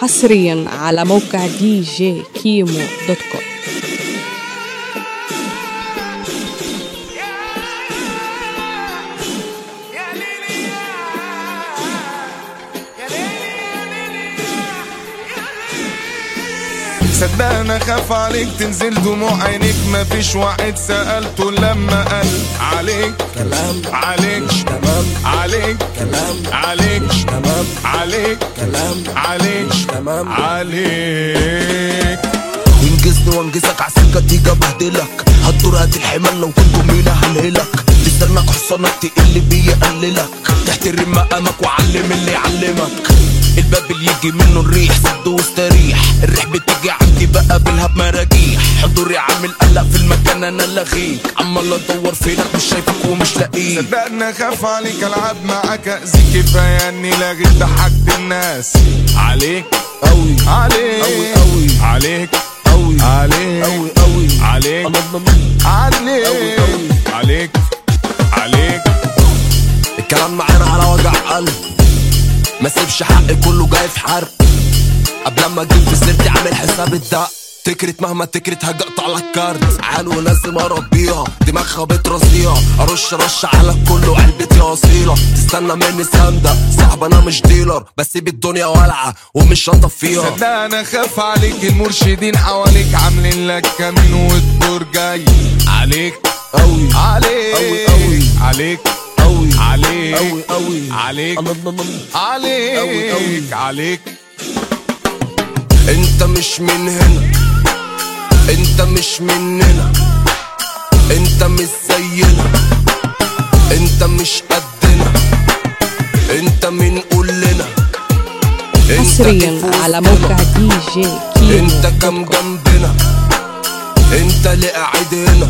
حصريا على موقع دي جي كيمو dot com صدقنا خاف عليك تنزل دموع عينيك مفيش واحد سألته لما قال عليك كلام عليك تمام عليك كلام عليك. عليك كلام عليك مش تمام عليك. انجزني وانجزك عالسكة دي بهدلك. هتدور هات الحمال لو كنت مين هنهلك لسانك حصانك تقل بيقللك تحترم مقامك وعلم اللي يعلمك الباب اللي يجي منه الريح سد واستريح. الريح بتيجي عندي بقى بالهب مراجيح حضوري عامل قلق في المكان أنا لغيك عمال ادور فينك مش شايفك ومش لاقيك. صدقنا خاف عليك العب معاك أذيك كفايه اني لغيت ضحكت الناس. عليك. أوي. عليك. أوي أوي. عليك. أوي. عليك. أوي أوي. عليك. عليك. عليك. عليك. الكلام معانا على وجع قلب. ما سيبش حقي كله جاي في حرق. قبل ما أجيب في سيرتي عامل حساب الدق. تكرت مهما تكرت هقطع لك كارت عال ولازم اربيها دماغها بترصيها أرش رش على الكل وعلبتي اصيله تستنى مني سندة صاحب أنا مش ديلر. بسيب الدنيا والعه ومش هطفيها صدقنا خاف عليك المرشدين حواليك عاملين لك كمين والدور جاي. عليك. أوي. عليك. أوي أوي. عليك. أوي. عليك. أوي أوي. عليك. عليك. عليك. انت مش من هنا. انت مش مننا انت مش زينا. انت مش قدنا. انت من قولنا انت إيه حصريا على؟ موقع دي جي كيمو انت كم جنبنا. انت اللي قاعد هنا